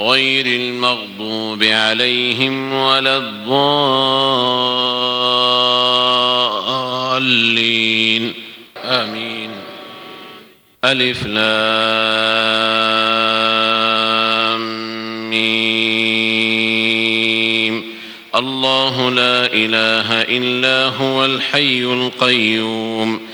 غير المغضوب عليهم ولا الضالين. آمين. ألف لام ميم. الله لا إله إلا هو الحي القيوم.